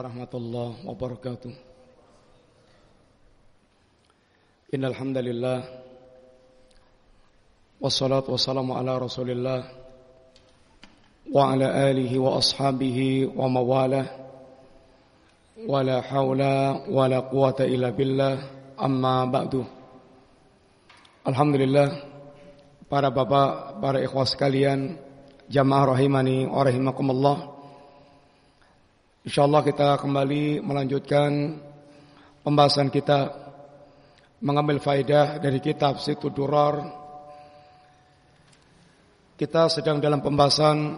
warahmatullahi wabarakatuh. Innal hamdalillah wassalatu wassalamu ala Rasulillah wa ala alihi wa ashabihi wa mawalah wala haula wala quwata illa billah. Amma ba'du. Alhamdulillah para bapak, para ikhwas sekalian, jamaah rahimani wa rahimakumullah. InsyaAllah kita kembali melanjutkan pembahasan kita mengambil faedah dari kitab Situ Durar. Kita sedang dalam pembahasan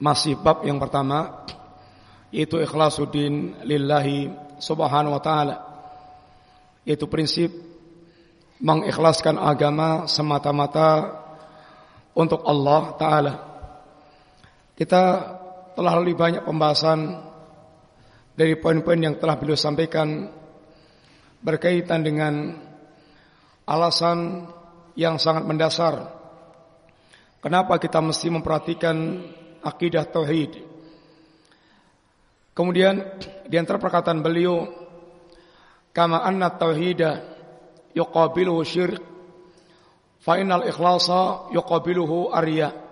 masih bab yang pertama yaitu ikhlasuddin lillahi subhanahu wa taala. Yaitu prinsip mengikhlaskan agama semata-mata untuk Allah taala. Kita telah lebih banyak pembahasan dari poin-poin yang telah beliau sampaikan berkaitan dengan alasan yang sangat mendasar kenapa kita mesti memperhatikan akidah tauhid. Kemudian di antara perkataan beliau kama anna tauhida yuqabiluhu syirk fa innal ikhlasa yuqabiluhu arya.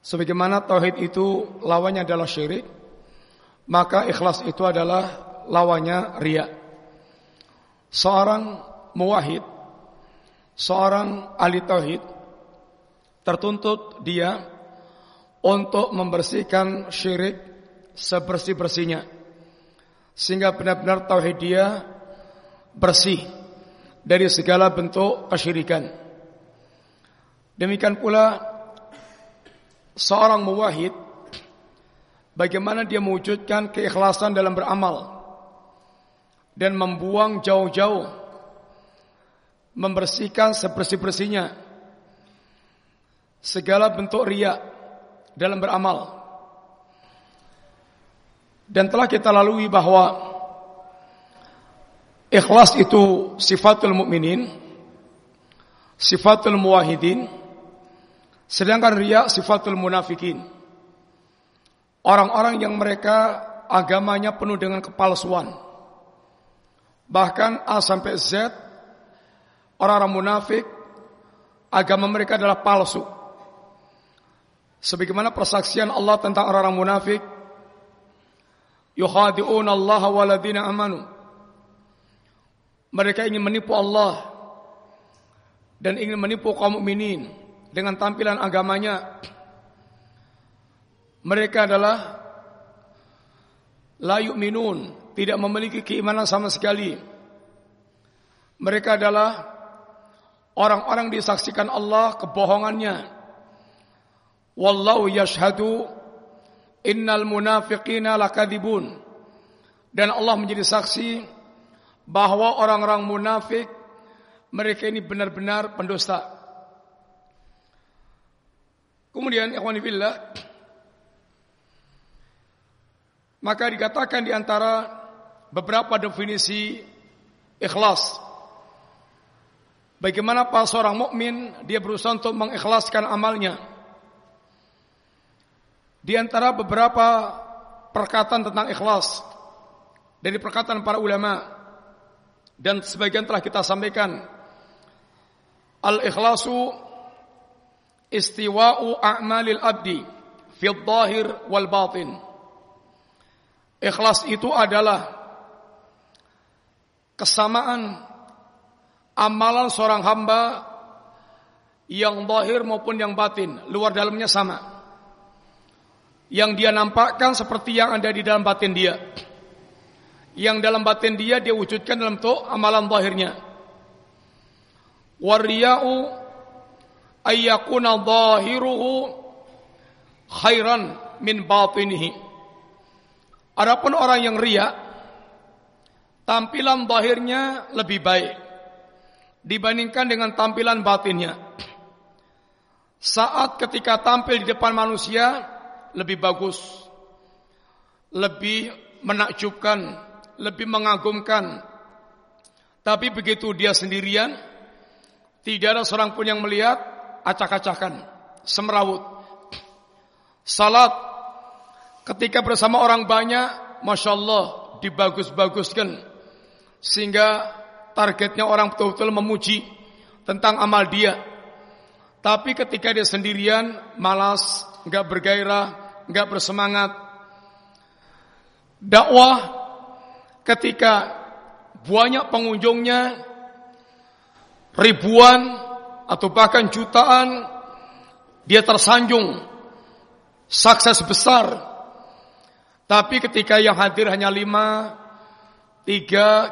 Sebagaimana tauhid itu lawannya adalah syirik, maka ikhlas itu adalah lawannya ria. Seorang muwahid, seorang ahli tauhid tertuntut dia untuk membersihkan syirik sebersih-bersihnya sehingga benar-benar tauhid dia bersih dari segala bentuk kesyirikan. Demikian pula seorang muwahid bagaimana dia mewujudkan keikhlasan dalam beramal dan membuang jauh-jauh membersihkan sebersih-bersihnya segala bentuk riak dalam beramal. Dan telah kita lalui bahwa ikhlas itu sifatul mukminin sifatul muwahidin Sedangkan riya sifatul munafikin. Orang-orang yang mereka agamanya penuh dengan kepalsuan. Bahkan A sampai Z orang-orang munafik agama mereka adalah palsu. Sebagaimana persaksian Allah tentang orang-orang munafik, yukhadi'un Allah waladina amanu. Mereka ingin menipu Allah dan ingin menipu kaum mukminin dengan tampilan agamanya mereka adalah la yu'minun, tidak memiliki keimanan sama sekali. Mereka adalah orang-orang disaksikan Allah kebohongannya. Wallahu yashhadu innal munafiqina lakadzibun. Dan Allah menjadi saksi bahwa orang-orang munafik mereka ini benar-benar pendusta. Kemudian ikhwani fillah maka dikatakan di antara beberapa definisi ikhlas. Bagaimana pas seorang mukmin dia berusaha untuk mengikhlaskan amalnya. Di antara beberapa perkataan tentang ikhlas dari perkataan para ulama dan sebagian telah kita sampaikan al ikhlasu istiwa'u a'malil abdi fi dhahir wal batin. Ikhlas itu adalah kesamaan amalan seorang hamba yang zahir maupun yang batin, luar dalamnya sama. Yang dia nampakkan seperti yang ada di dalam batin dia. Yang dalam batin dia dia wujudkan dalam bentuk amalan zahirnya. Wariya'u ayyakuna zahiruhu khairan min batinihi. Adapun orang yang riya tampilan zahirnya lebih baik dibandingkan dengan tampilan batinnya. Saat ketika tampil di depan manusia lebih bagus, lebih menakjubkan, lebih mengagumkan. Tapi begitu dia sendirian, tidak ada seorang pun yang melihat, acak-acakan, semrawut. Salat ketika bersama orang banyak, masya Allah dibagus-baguskan sehingga targetnya orang betul-betul memuji tentang amal dia. Tapi ketika dia sendirian, malas, nggak bergairah, nggak bersemangat. Dakwah ketika banyak pengunjungnya ribuan atau bahkan jutaan, dia tersanjung, sukses besar. Tapi ketika yang hadir hanya lima, tiga,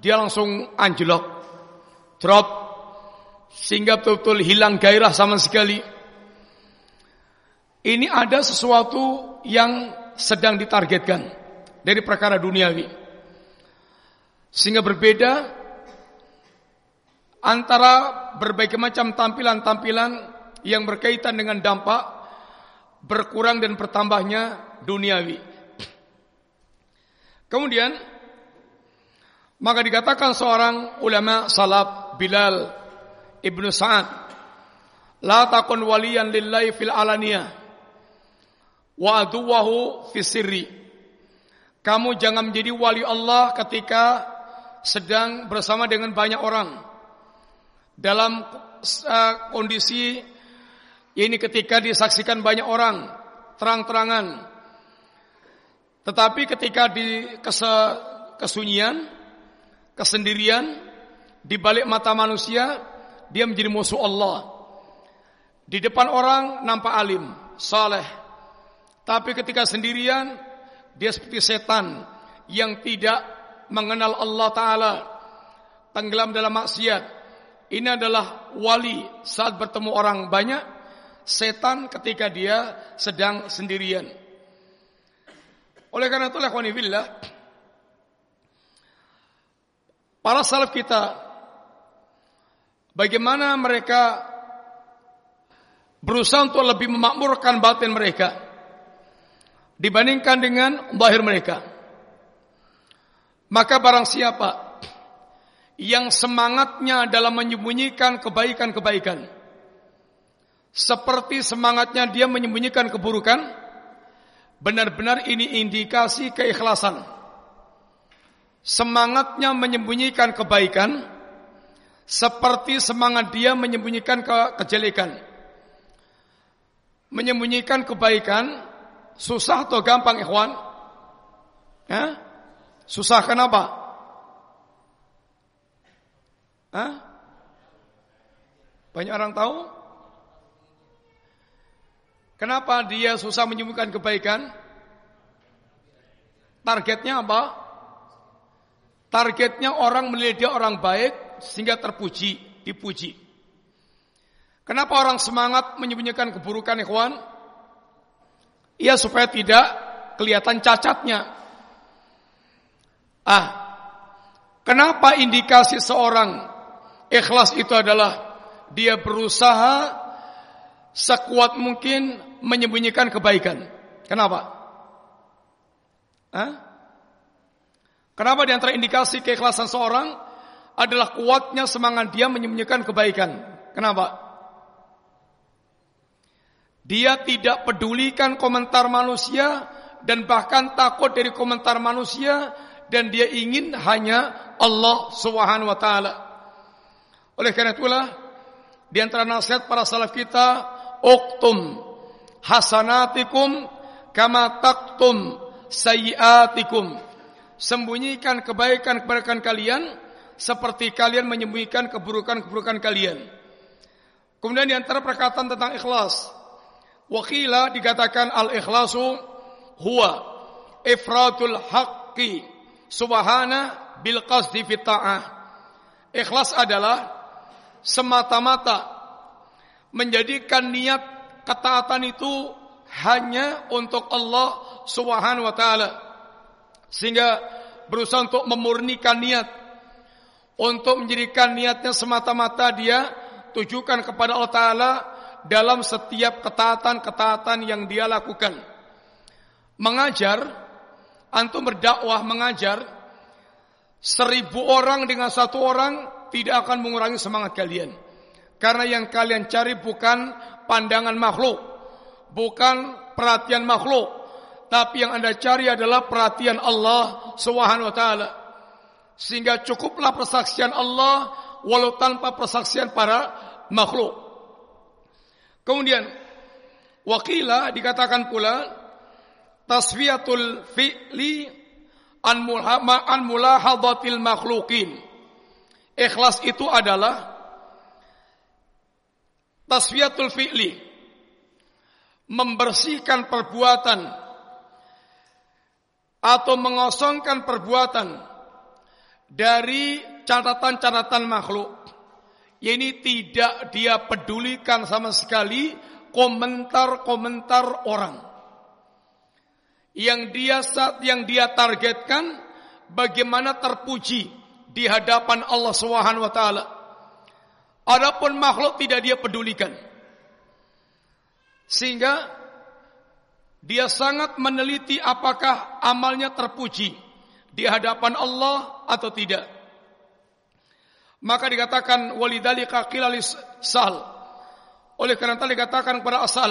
dia langsung anjlok, drop, sehingga betul-betul hilang gairah sama sekali. Ini ada sesuatu yang sedang ditargetkan dari perkara duniawi. Sehingga berbeda antara berbagai macam tampilan-tampilan yang berkaitan dengan dampak berkurang dan bertambahnya duniawi. Kemudian maka dikatakan seorang ulama salaf Bilal Ibnu Sa'ad La takun waliyan lillahi fil alaniyah wa aduwahu fi sirri Kamu jangan menjadi wali Allah ketika sedang bersama dengan banyak orang dalam uh, kondisi ini ketika disaksikan banyak orang terang-terangan tetapi ketika di kesunyian kesendirian di balik mata manusia dia menjadi musuh Allah. Di depan orang nampak alim, saleh. Tapi ketika sendirian, dia seperti setan yang tidak mengenal Allah Ta'ala. Tenggelam dalam maksiat. Ini adalah wali saat bertemu orang banyak. Setan ketika dia sedang sendirian. Oleh karena itu, billah, para salaf kita Bagaimana mereka berusaha untuk lebih memakmurkan batin mereka dibandingkan dengan lahir mereka. Maka barang siapa yang semangatnya dalam menyembunyikan kebaikan-kebaikan seperti semangatnya dia menyembunyikan keburukan benar-benar ini indikasi keikhlasan semangatnya menyembunyikan kebaikan seperti semangat dia menyembunyikan ke kejelekan. Menyembunyikan kebaikan susah atau gampang ikhwan? Ya? Susah kenapa? Hah? Banyak orang tahu? Kenapa dia susah menyembunyikan kebaikan? Targetnya apa? Targetnya orang melihat dia orang baik, sehingga terpuji, dipuji. Kenapa orang semangat menyembunyikan keburukan ikhwan? Ya supaya tidak kelihatan cacatnya. Ah, kenapa indikasi seorang ikhlas itu adalah dia berusaha sekuat mungkin menyembunyikan kebaikan. Kenapa? Hah? Kenapa di antara indikasi keikhlasan seorang adalah kuatnya semangat dia menyembunyikan kebaikan. Kenapa? Dia tidak pedulikan komentar manusia dan bahkan takut dari komentar manusia dan dia ingin hanya Allah Subhanahu wa taala. Oleh karena itulah di antara nasihat para salaf kita, "Uktum hasanatikum kama taktum sayiatikum." Sembunyikan kebaikan-kebaikan kalian seperti kalian menyembunyikan keburukan-keburukan kalian. Kemudian di antara perkataan tentang ikhlas, wakila dikatakan al-ikhlasu huwa ifratul haqqi subhana bil qasdi fit ta'ah. Ikhlas adalah semata-mata menjadikan niat ketaatan itu hanya untuk Allah Subhanahu wa taala. Sehingga berusaha untuk memurnikan niat untuk menjadikan niatnya semata-mata dia tujukan kepada Allah Ta'ala dalam setiap ketaatan-ketaatan yang dia lakukan. Mengajar, antum berdakwah mengajar, seribu orang dengan satu orang tidak akan mengurangi semangat kalian. Karena yang kalian cari bukan pandangan makhluk, bukan perhatian makhluk, tapi yang Anda cari adalah perhatian Allah Subhanahu wa taala. Sehingga cukuplah persaksian Allah walau tanpa persaksian para makhluk. Kemudian wakila dikatakan pula taswiyatul fi'li an mulahadatil makhlukin. Ikhlas itu adalah taswiyatul fi'li membersihkan perbuatan atau mengosongkan perbuatan dari catatan-catatan makhluk. Ini tidak dia pedulikan sama sekali komentar-komentar orang. Yang dia saat yang dia targetkan bagaimana terpuji di hadapan Allah Subhanahu wa taala. Adapun makhluk tidak dia pedulikan. Sehingga dia sangat meneliti apakah amalnya terpuji di hadapan Allah atau tidak. Maka dikatakan walidalika qila sal. Oleh karena itu dikatakan kepada asal,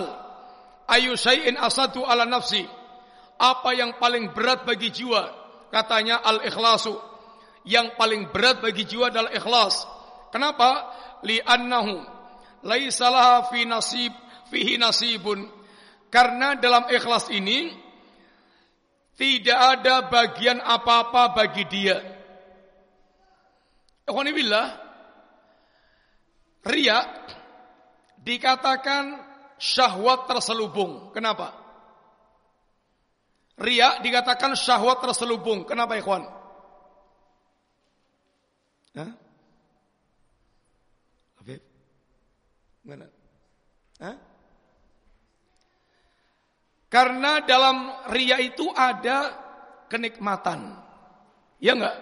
ayu syai'in asadu ala nafsi. Apa yang paling berat bagi jiwa? Katanya al-ikhlasu. Yang paling berat bagi jiwa adalah ikhlas. Kenapa? Li'annahu laisa laha fi nasib fihi nasibun karena dalam ikhlas ini tidak ada bagian apa-apa bagi dia. Ikhwanibillah, ria dikatakan syahwat terselubung. Kenapa? Ria dikatakan syahwat terselubung. Kenapa ikhwan? Hah? Habib? Mana? Hah? Karena dalam ria itu ada kenikmatan. Ya enggak?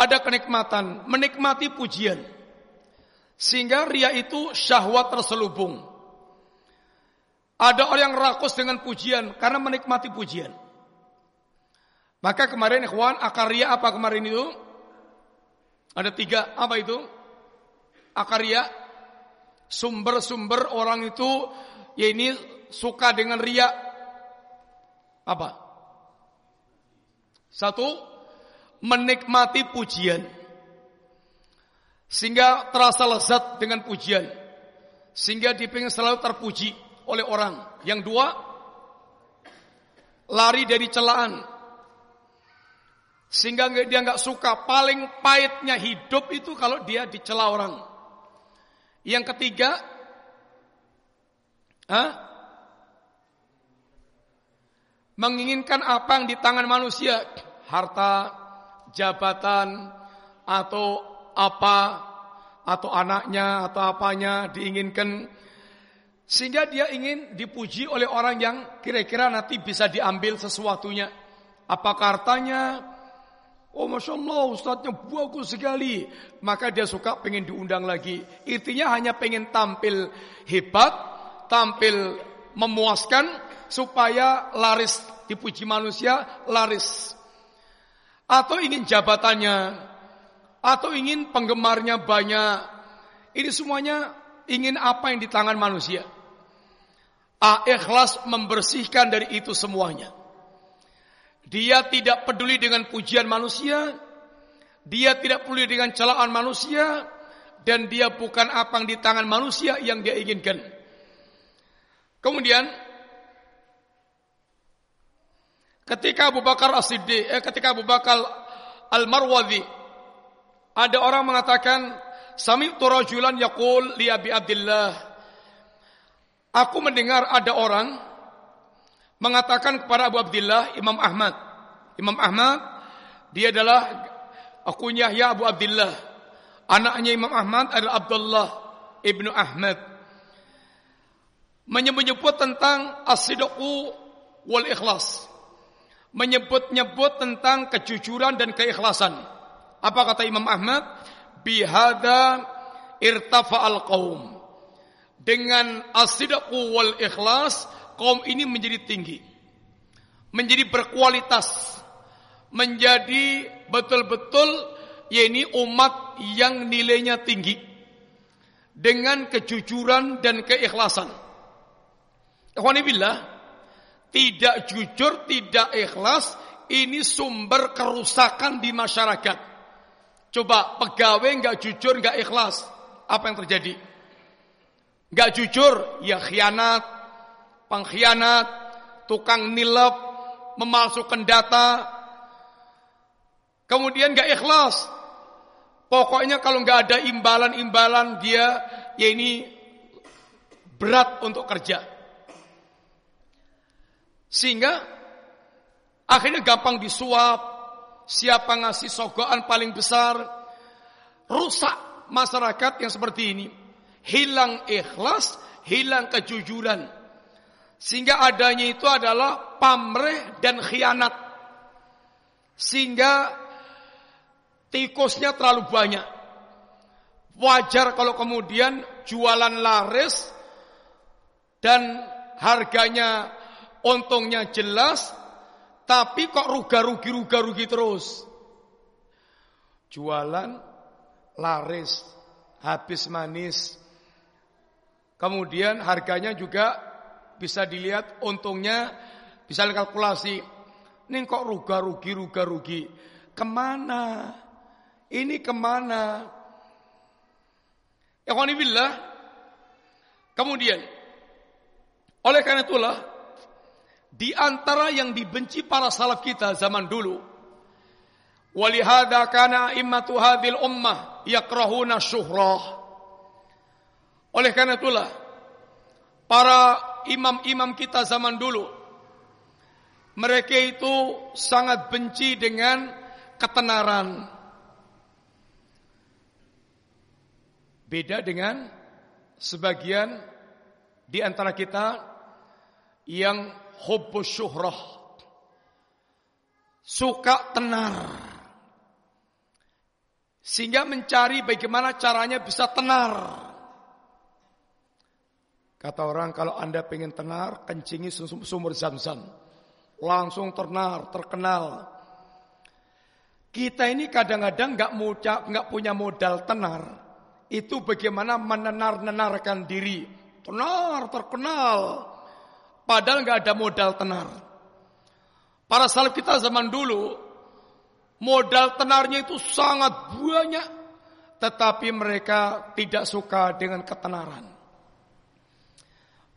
Ada kenikmatan, menikmati pujian. Sehingga ria itu syahwat terselubung. Ada orang yang rakus dengan pujian karena menikmati pujian. Maka kemarin ikhwan, akar ria apa kemarin itu? Ada tiga, apa itu? Akar ria, sumber-sumber orang itu, ya ini suka dengan ria? Apa? Satu, menikmati pujian. Sehingga terasa lezat dengan pujian. Sehingga dipingin selalu terpuji oleh orang. Yang dua, lari dari celaan. Sehingga dia nggak suka. Paling pahitnya hidup itu kalau dia dicela orang. Yang ketiga, Hah? menginginkan apa yang di tangan manusia, harta, jabatan, atau apa, atau anaknya, atau apanya diinginkan, sehingga dia ingin dipuji oleh orang yang kira-kira nanti bisa diambil sesuatunya. Apakah hartanya, oh Masya Allah Ustadznya bagus sekali. Maka dia suka pengen diundang lagi. Intinya hanya pengen tampil hebat, tampil memuaskan, supaya laris dipuji manusia laris atau ingin jabatannya atau ingin penggemarnya banyak ini semuanya ingin apa yang di tangan manusia A ikhlas membersihkan dari itu semuanya dia tidak peduli dengan pujian manusia. Dia tidak peduli dengan celaan manusia. Dan dia bukan apa yang di tangan manusia yang dia inginkan. Kemudian Ketika Abu Bakar As-Siddiq, eh, ketika Abu Bakar Al-Marwadhi, ada orang mengatakan, Sami'tu rajulan yaqul li Abi Abdullah. Aku mendengar ada orang mengatakan kepada Abu Abdullah Imam Ahmad. Imam Ahmad dia adalah akunya Yahya Abu Abdullah. Anaknya Imam Ahmad adalah Abdullah ibnu Ahmad. Menyebut-nyebut tentang as-sidqu wal ikhlas menyebut-nyebut tentang kejujuran dan keikhlasan. Apa kata Imam Ahmad? Bihada irtafa'al qaum. Dengan asidaqu wal ikhlas, kaum ini menjadi tinggi. Menjadi berkualitas. Menjadi betul-betul ya ini umat yang nilainya tinggi. Dengan kejujuran dan keikhlasan. Ikhwanibillah, tidak jujur, tidak ikhlas, ini sumber kerusakan di masyarakat. Coba pegawai nggak jujur, nggak ikhlas, apa yang terjadi? Nggak jujur, ya khianat, pengkhianat, tukang nilep, memalsukan data, kemudian nggak ikhlas. Pokoknya kalau nggak ada imbalan-imbalan dia, ya ini berat untuk kerja. Sehingga akhirnya gampang disuap, siapa ngasih sogokan paling besar, rusak masyarakat yang seperti ini. Hilang ikhlas, hilang kejujuran. Sehingga adanya itu adalah pamrih dan khianat. Sehingga tikusnya terlalu banyak. Wajar kalau kemudian jualan laris dan harganya untungnya jelas, tapi kok ruga-rugi ruga-rugi terus. Jualan laris, habis manis. Kemudian harganya juga bisa dilihat untungnya bisa kalkulasi. Ini kok ruga-rugi ruga-rugi. Ke mana? Ini ke mana? Ya. Kemudian oleh karena itulah di antara yang dibenci para salaf kita zaman dulu. Walihada kana immatu hadil ummah yakrahuna syuhrah. Oleh karena itulah para imam-imam kita zaman dulu. Mereka itu sangat benci dengan ketenaran. Beda dengan sebagian di antara kita yang hubbus syuhrah. Suka tenar. Sehingga mencari bagaimana caranya bisa tenar kata orang kalau anda pengen tenar kencingi sumur zam-zam. Langsung tenar terkenal. Kita ini kadang-kadang nggak -kadang nggak punya modal tenar. Itu bagaimana menenar-nenarkan diri. Tenar terkenal. Padahal nggak ada modal tenar. Para salaf kita zaman dulu modal tenarnya itu sangat banyak, tetapi mereka tidak suka dengan ketenaran.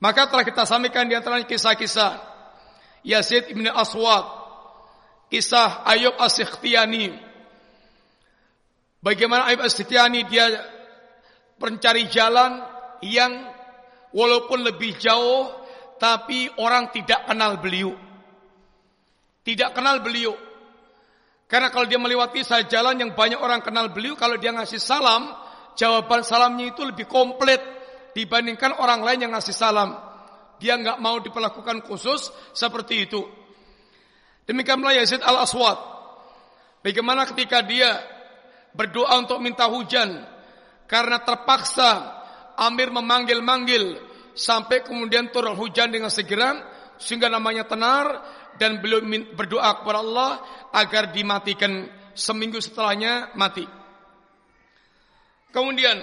Maka telah kita sampaikan di antara kisah-kisah Yazid ibn Aswad, kisah Ayub as Bagaimana Ayub as dia mencari jalan yang walaupun lebih jauh tapi orang tidak kenal beliau. Tidak kenal beliau. Karena kalau dia melewati saya jalan yang banyak orang kenal beliau, kalau dia ngasih salam, jawaban salamnya itu lebih komplit dibandingkan orang lain yang ngasih salam. Dia nggak mau diperlakukan khusus seperti itu. Demikianlah Yazid al-Aswad. Bagaimana ketika dia berdoa untuk minta hujan karena terpaksa Amir memanggil-manggil sampai kemudian turun hujan dengan segera sehingga namanya tenar dan beliau berdoa kepada Allah agar dimatikan seminggu setelahnya mati. Kemudian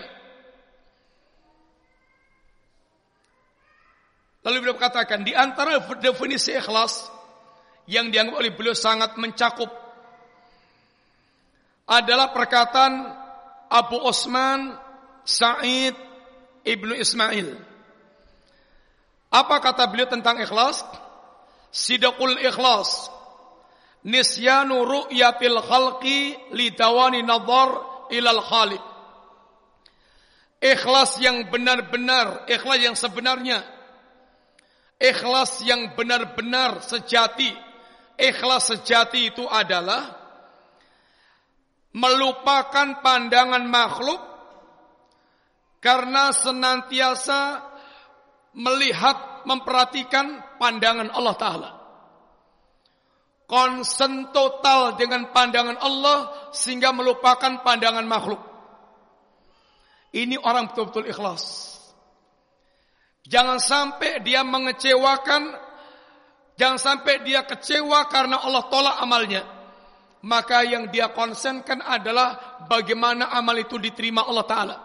lalu beliau katakan di antara definisi ikhlas yang dianggap oleh beliau sangat mencakup adalah perkataan Abu Osman Sa'id Ibnu Ismail apa kata beliau tentang ikhlas? Sidaqul ikhlas. Nisyanu ru'yatil khalqi lidawani nadhar ilal khaliq. Ikhlas yang benar-benar, ikhlas yang sebenarnya. Ikhlas yang benar-benar sejati. Ikhlas sejati itu adalah melupakan pandangan makhluk karena senantiasa melihat, memperhatikan pandangan Allah Ta'ala. Konsen total dengan pandangan Allah sehingga melupakan pandangan makhluk. Ini orang betul-betul ikhlas. Jangan sampai dia mengecewakan, jangan sampai dia kecewa karena Allah tolak amalnya. Maka yang dia konsenkan adalah bagaimana amal itu diterima Allah Ta'ala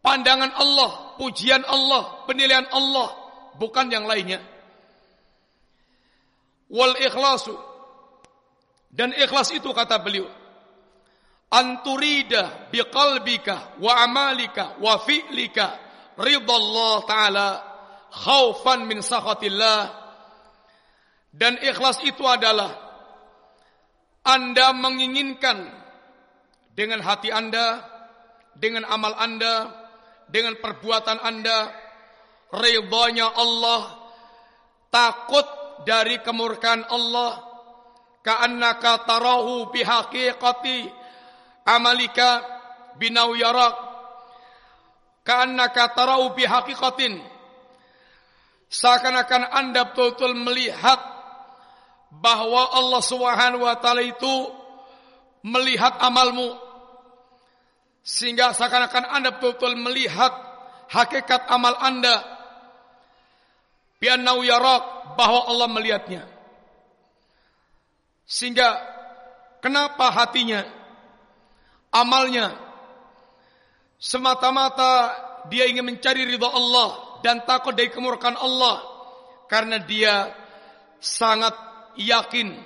pandangan Allah, pujian Allah, penilaian Allah, bukan yang lainnya. Wal ikhlasu dan ikhlas itu kata beliau anturida biqalbika wa amalika wa fi'lika ridallah taala khaufan min sakhatillah. Dan ikhlas itu adalah Anda menginginkan dengan hati Anda dengan amal Anda dengan perbuatan Anda ridhonya Allah takut dari kemurkaan Allah ka'annaka tarahu bihaqiqati amalika binau yarak ka'annaka tarahu bihaqiqatin seakan-akan Anda betul-betul melihat bahwa Allah Subhanahu wa taala itu melihat amalmu. Sehingga seakan-akan Anda betul-betul melihat hakikat amal Anda. Bi'annau yarak bahwa Allah melihatnya. Sehingga kenapa hatinya amalnya semata-mata dia ingin mencari ridha Allah dan takut dari kemurkaan Allah karena dia sangat yakin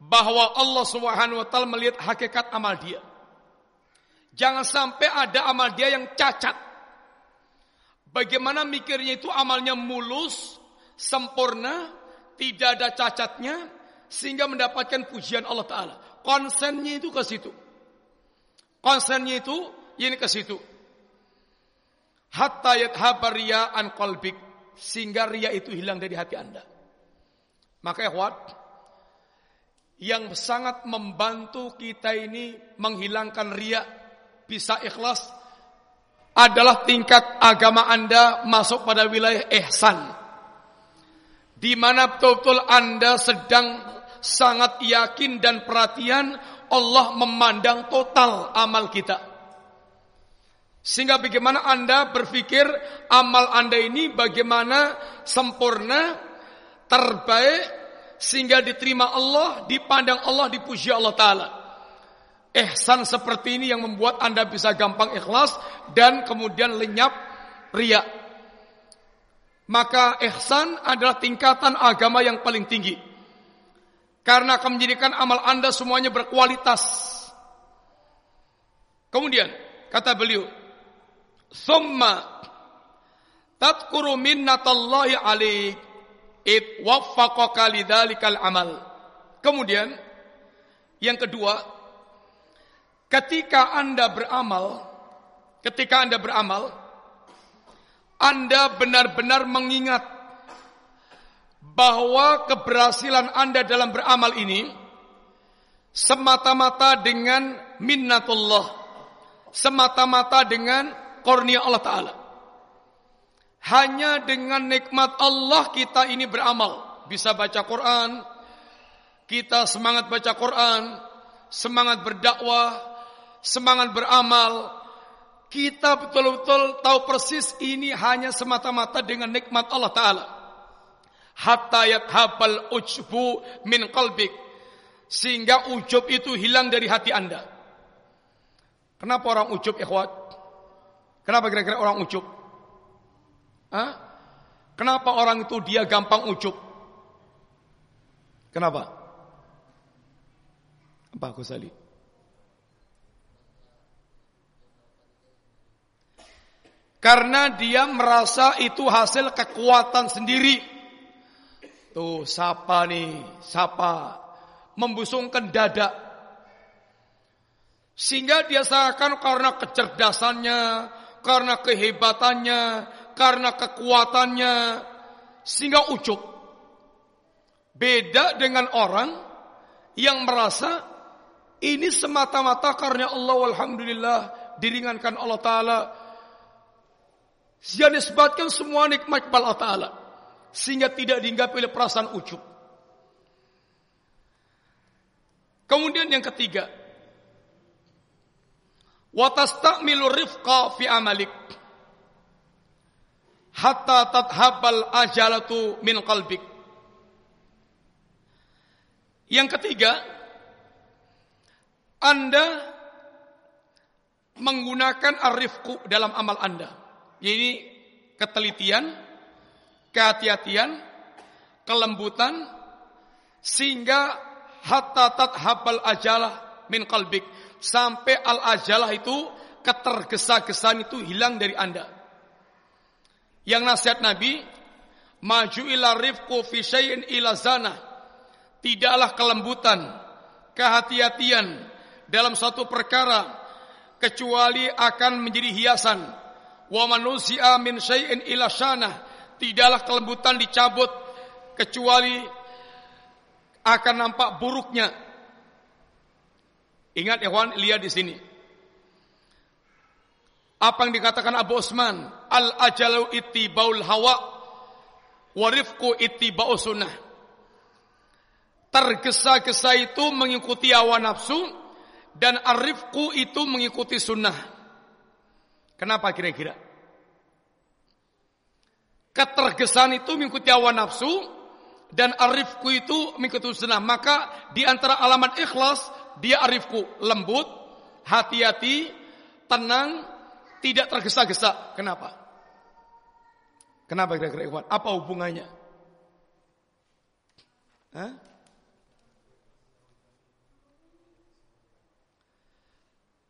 bahwa Allah Subhanahu wa taala melihat hakikat amal dia. Jangan sampai ada amal dia yang cacat. Bagaimana mikirnya itu amalnya mulus, sempurna, tidak ada cacatnya sehingga mendapatkan pujian Allah taala. Konsennya itu ke situ. Konsennya itu ini ke situ. Hatta yadhabar riya an qalbik sehingga ria itu hilang dari hati Anda. Maka ikhwat yang sangat membantu kita ini menghilangkan ria bisa ikhlas adalah tingkat agama Anda masuk pada wilayah ihsan. Di mana betul-betul Anda sedang sangat yakin dan perhatian Allah memandang total amal kita. Sehingga bagaimana Anda berpikir amal Anda ini bagaimana sempurna, terbaik, sehingga diterima Allah, dipandang Allah, dipuji Allah Ta'ala. Ihsan seperti ini yang membuat Anda bisa gampang ikhlas dan kemudian lenyap ria. Maka ihsan adalah tingkatan agama yang paling tinggi. Karena akan menjadikan amal anda semuanya berkualitas. Kemudian, kata beliau, Thumma tadkuru minnatallahi alaik id waffaqaka lidzalikal amal. Kemudian, yang kedua, ketika Anda beramal, ketika Anda beramal, Anda benar-benar mengingat bahwa keberhasilan Anda dalam beramal ini semata-mata dengan minnatullah, semata-mata dengan kurnia Allah Ta'ala. Hanya dengan nikmat Allah kita ini beramal. Bisa baca Quran, kita semangat baca Quran, semangat berdakwah, semangat beramal. Kita betul-betul tahu persis ini hanya semata-mata dengan nikmat Allah Ta'ala hatta yathabal ujbu min qalbik sehingga ujub itu hilang dari hati Anda. Kenapa orang ujub ikhwat? Kenapa kira-kira orang ujub? Hah? Kenapa orang itu dia gampang ujub? Kenapa? Apa Ghazali? Karena dia merasa itu hasil kekuatan sendiri. Tuh, siapa nih? Siapa? Membusungkan dada. Sehingga dia seakan karena kecerdasannya, karena kehebatannya, karena kekuatannya, sehingga ucuk. Beda dengan orang yang merasa ini semata-mata karena Allah Alhamdulillah diringankan Allah Ta'ala. Dia nisbatkan semua nikmat kepada Allah Ta'ala sehingga tidak dihinggapi oleh perasaan ujub. Kemudian yang ketiga, watastamilu rifqa fi amalik hatta tadhabal ajalatu min. Yang ketiga, Anda menggunakan arifku dalam amal Anda. Ini ketelitian, kehati-hatian, kelembutan, Sehingga hatta habal ajalah min kalbik. Sampai al ajalah itu ketergesa-gesaan itu hilang dari anda. Yang nasihat Nabi, maju ila rifku fi. Tidaklah kelembutan, kehati-hatian dalam satu perkara kecuali akan menjadi hiasan. Wa manusia min syai'in ila. Tidaklah kelembutan dicabut kecuali akan nampak buruknya. Ingat kawan, lihat di sini. Apa yang dikatakan Abu Osman, al-ajalu baul hawa warifku ittiba'u sunnah. Tergesa-gesa itu mengikuti hawa nafsu dan arifku itu mengikuti sunnah. Kenapa kira-kira? Ketergesaan itu mengikuti hawa nafsu dan arifku itu mengikuti sunnah. Maka di antara alamat ikhlas dia arifku lembut, hati-hati, tenang, tidak tergesa-gesa. Kenapa? Kenapa kira-kira ikhwan? Apa hubungannya? Hah?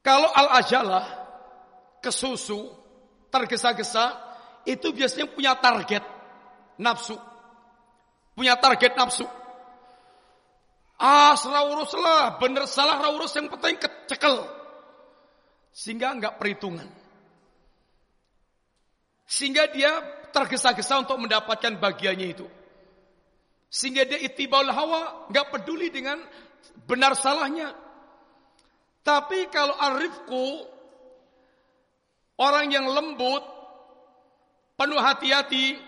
Kalau al-ajalah kesusu, tergesa-gesa, itu biasanya punya target nafsu. Punya target nafsu. Ah, urus lah, bener salah urus yang penting kecekel. Sehingga enggak perhitungan. Sehingga dia tergesa-gesa untuk mendapatkan bagiannya itu. Sehingga dia itibaul hawa, enggak peduli dengan benar salahnya. Tapi kalau arifku, orang yang lembut, penuh hati-hati,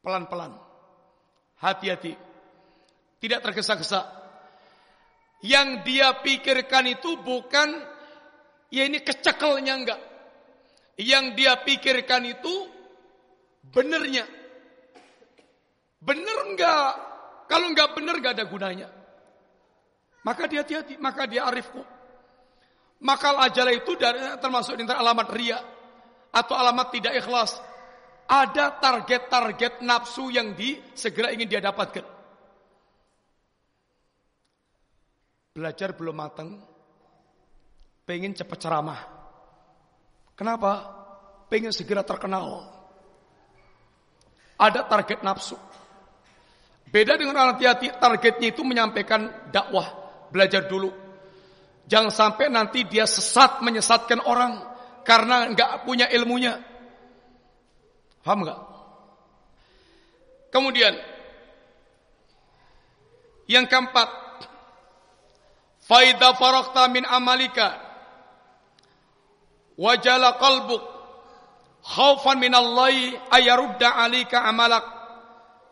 pelan-pelan, hati-hati, tidak tergesa-gesa. Yang dia pikirkan itu bukan, ya ini kecekelnya enggak. Yang dia pikirkan itu benernya. Bener enggak? Kalau enggak bener enggak ada gunanya. Maka dia hati-hati, maka dia arifku. Maka ajalah itu dari, termasuk di alamat ria atau alamat tidak ikhlas. Ada target-target nafsu yang di segera ingin dia dapatkan. Belajar belum matang, pengen cepat ceramah. Kenapa? Pengen segera terkenal. Ada target nafsu. Beda dengan orang hati-hati, targetnya itu menyampaikan dakwah belajar dulu. Jangan sampai nanti dia sesat menyesatkan orang karena nggak punya ilmunya. Paham nggak? Kemudian yang keempat, faida faraqta min amalika. Wajala qalbuk. Khaufan min Allah ayarudda alika amalak.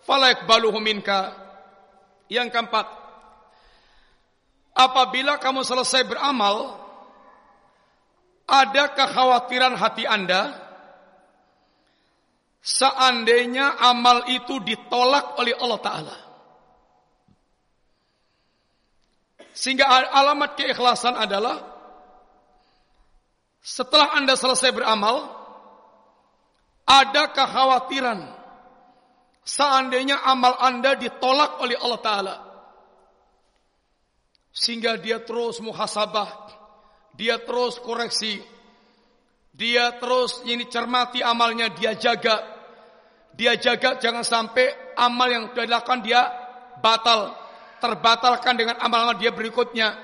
Fala yakbaluhu minka. Yang keempat, Apabila kamu selesai beramal, ada kekhawatiran hati Anda? Seandainya amal itu ditolak oleh Allah Ta'ala. Sehingga alamat keikhlasan adalah setelah Anda selesai beramal, ada kekhawatiran seandainya amal Anda ditolak oleh Allah Ta'ala. Sehingga dia terus muhasabah, dia terus koreksi, dia terus ini cermati amalnya, dia jaga. Dia jaga jangan sampai amal yang dilakukan dia batal, terbatalkan dengan amal-amal dia berikutnya.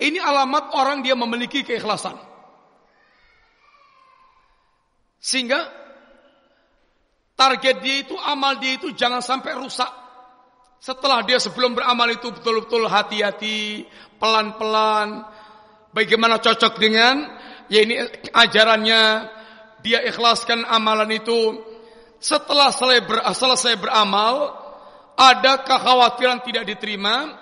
Ini alamat orang dia memiliki keikhlasan. Sehingga target dia itu, amal dia itu jangan sampai rusak. Setelah dia sebelum beramal itu betul-betul hati-hati, pelan-pelan, bagaimana cocok dengan ya ini ajarannya, dia ikhlaskan amalan itu. Setelah selesai, selesai beramal, ada kekhawatiran tidak diterima,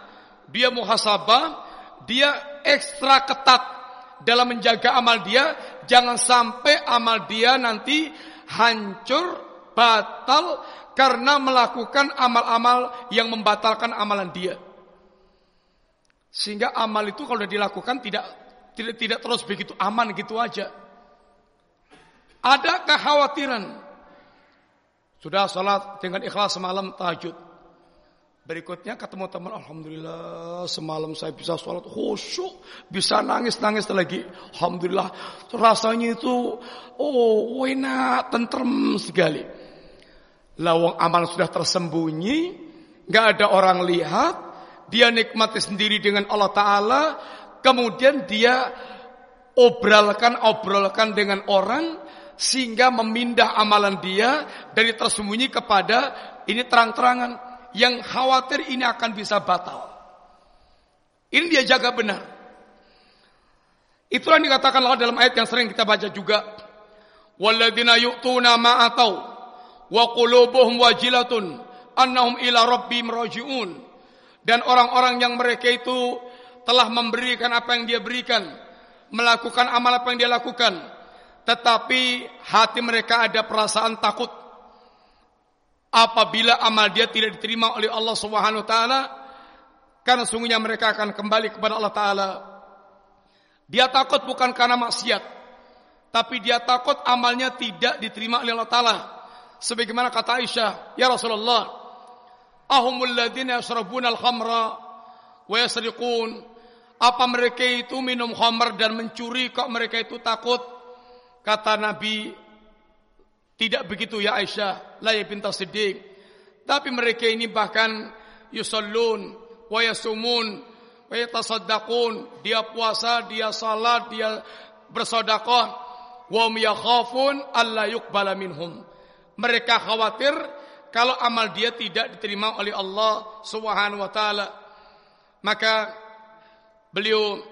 dia muhasabah, dia ekstra ketat dalam menjaga amal dia, jangan sampai amal dia nanti hancur, batal karena melakukan amal-amal yang membatalkan amalan dia. Sehingga amal itu kalau sudah dilakukan tidak tidak tidak terus begitu aman gitu aja. Ada kekhawatiran. Sudah sholat dengan ikhlas semalam tahajud. Berikutnya ketemu teman, Alhamdulillah semalam saya bisa sholat khusyuk, bisa nangis-nangis lagi. Alhamdulillah rasanya itu oh enak, tentrem sekali. Lawang amal sudah tersembunyi, nggak ada orang lihat, dia nikmati sendiri dengan Allah Ta'ala, kemudian dia obralkan, obrolkan dengan orang, sehingga memindah amalan dia dari tersembunyi kepada ini terang-terangan yang khawatir ini akan bisa batal. Ini dia jaga benar. Itulah yang dikatakan Allah dalam ayat yang sering kita baca juga. Walladzina yu'tuna ma atau wa qulubuhum wajilatun annahum ila rabbihim raji'un. Dan orang-orang yang mereka itu telah memberikan apa yang dia berikan, melakukan amal apa yang dia lakukan, tetapi hati mereka ada perasaan takut apabila amal dia tidak diterima oleh Allah Subhanahu wa taala karena sungguhnya mereka akan kembali kepada Allah taala. Dia takut bukan karena maksiat, tapi dia takut amalnya tidak diterima oleh Allah taala. Sebagaimana kata Aisyah, "Ya Rasulullah, ahumul ladzina yashrabuna al-khamra wa yasriqun?" Apa mereka itu minum khamr dan mencuri kok mereka itu takut? Kata Nabi, tidak begitu ya Aisyah, la ya bintas Siddiq. Tapi mereka ini bahkan yusallun wa yasumun wa yatasaddaqun. Dia puasa, dia salat, dia bersedekah. Wa yakhafun alla yuqbala minhum. Mereka khawatir kalau amal dia tidak diterima oleh Allah Subhanahu wa taala. Maka beliau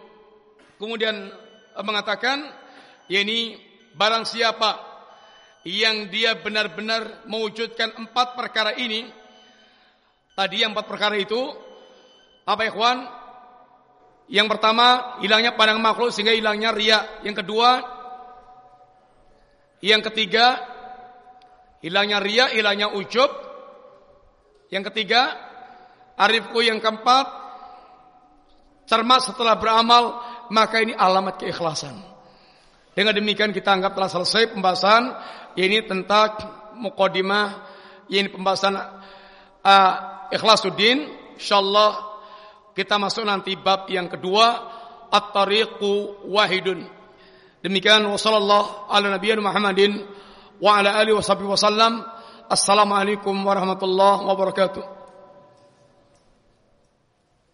kemudian mengatakan, yakni barang siapa yang dia benar-benar mewujudkan empat perkara ini. Tadi yang empat perkara itu apa kawan? Yang pertama hilangnya pandang makhluk sehingga hilangnya ria. Yang kedua, yang ketiga hilangnya ria, hilangnya ujub. Yang ketiga, arifku yang keempat, cermat setelah beramal, maka ini alamat keikhlasan. Dengan demikian kita anggap telah selesai pembahasan ini tentang mukadimah ini pembahasan uh, Ikhlasuddin. Insyaallah kita masuk nanti bab yang kedua At-Tariqu Wahidun. Demikian wasallallahu ala nabiyina Muhammadin wa ala alihi wasallam. Assalamualaikum warahmatullahi wabarakatuh.